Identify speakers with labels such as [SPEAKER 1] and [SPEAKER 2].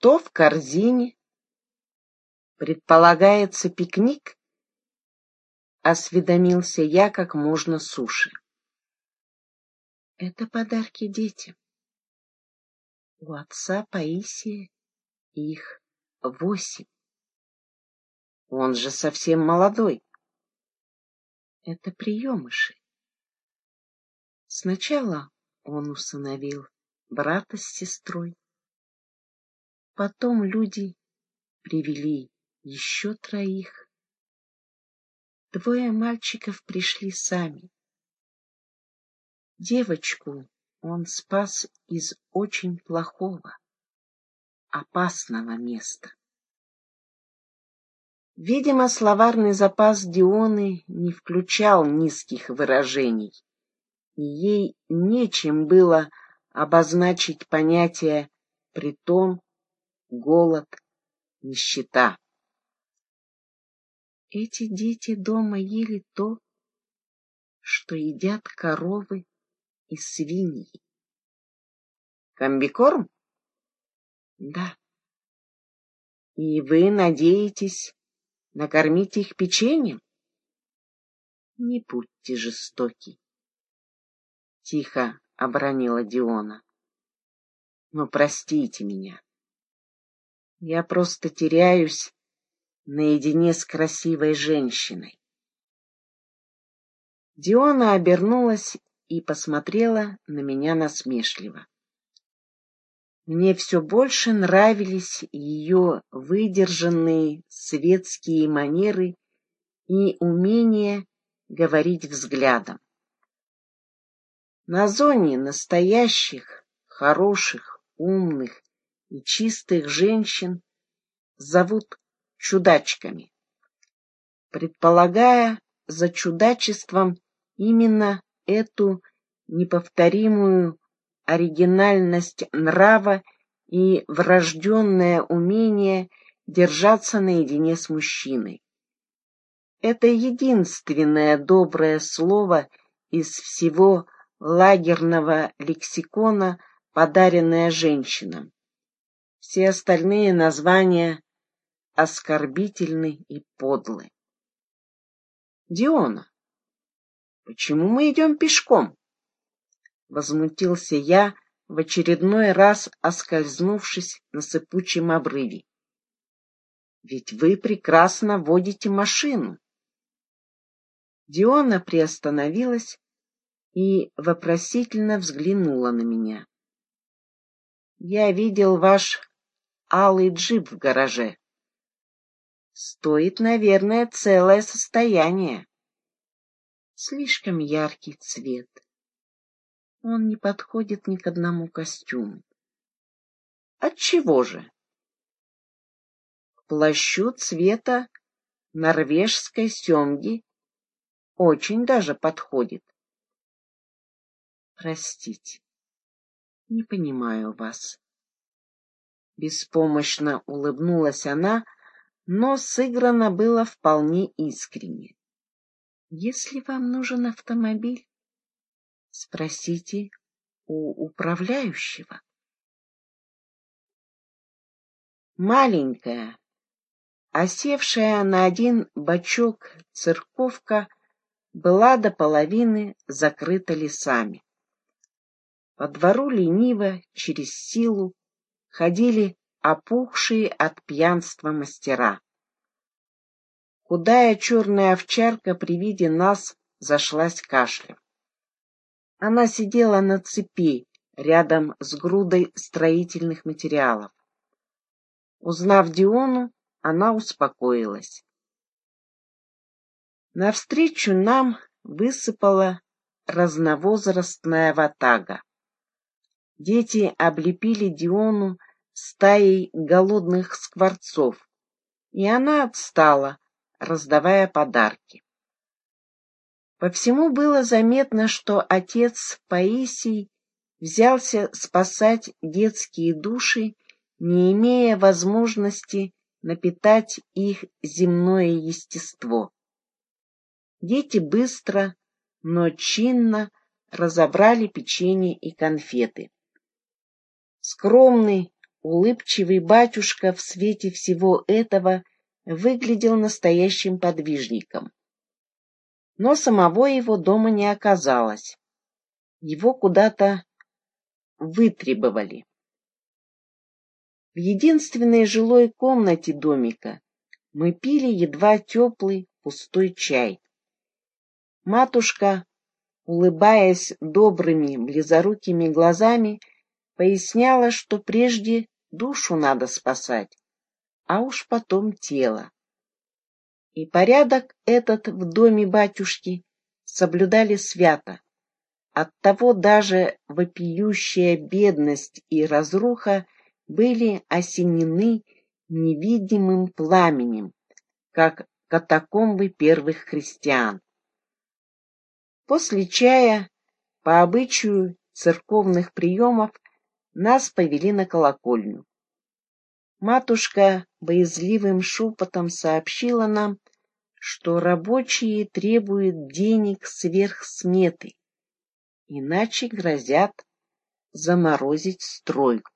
[SPEAKER 1] Что в корзине? Предполагается пикник? Осведомился я как можно суше. Это подарки детям. У отца Паисия их восемь. Он же совсем молодой. Это приемыши. Сначала он усыновил брата с сестрой. Потом люди привели еще троих. Двое мальчиков пришли сами. Девочку он спас из очень плохого, опасного места. Видимо, словарный запас Дионы не включал низких выражений, и ей нечем было обозначить понятие притон, голод, нищета. Эти дети дома ели то, что едят коровы и свиньи. Комбикорм? Да. И вы надеетесь накормить их печеньем? Не будьте жестоки. Тихо обронила Диона. Но простите меня. Я просто теряюсь наедине с красивой женщиной. Диона обернулась и посмотрела на меня насмешливо. Мне все больше нравились ее выдержанные светские манеры и умение говорить взглядом. На зоне настоящих, хороших, умных и чистых женщин зовут чудачками, предполагая за чудачеством именно эту неповторимую оригинальность нрава и врожденное умение держаться наедине с мужчиной. Это единственное доброе слово из всего лагерного лексикона, подаренное женщинам. Все остальные названия оскорбительны и подлы. Диона, почему мы идем пешком? Возмутился я, в очередной раз оскользнувшись на сыпучем обрыве. Ведь вы прекрасно водите машину. Диона приостановилась и вопросительно взглянула на меня. Я видел ваш алый джип в гараже. Стоит, наверное, целое состояние. Слишком яркий цвет. Он не подходит ни к одному костюму. Отчего же? К плащу цвета норвежской семги очень даже подходит. Простите, не понимаю вас. Беспомощно улыбнулась она, но сыграно было вполне искренне. Если вам нужен автомобиль, спросите у управляющего. Маленькая, осевшая на один бочок церковка была до половины закрыта лесами. По двору лениво, через силу, ходили опухшие от пьянства мастера. Худая черная овчарка при виде нас зашлась кашлем. Она сидела на цепи рядом с грудой строительных материалов. Узнав Диону, она успокоилась. Навстречу нам высыпала разновозрастная ватага. Дети облепили Диону стаей голодных скворцов, и она отстала, раздавая подарки. По всему было заметно, что отец Паисий взялся спасать детские души, не имея возможности напитать их земное естество. Дети быстро, но чинно разобрали печенье и конфеты. Скромный, улыбчивый батюшка в свете всего этого выглядел настоящим подвижником. Но самого его дома не оказалось. Его куда-то вытребовали. В единственной жилой комнате домика мы пили едва теплый пустой чай. Матушка, улыбаясь добрыми близорукими глазами, поясняла, что прежде душу надо спасать, а уж потом тело. И порядок этот в доме батюшки соблюдали свято. Оттого даже вопиющая бедность и разруха были осенены невидимым пламенем, как катакомбы первых христиан. После чая, по обычаю церковных приемов, нас повели на колокольню. Матушка боязливым шепотом сообщила нам, что рабочие требуют денег сверх сметы, иначе грозят заморозить стройку.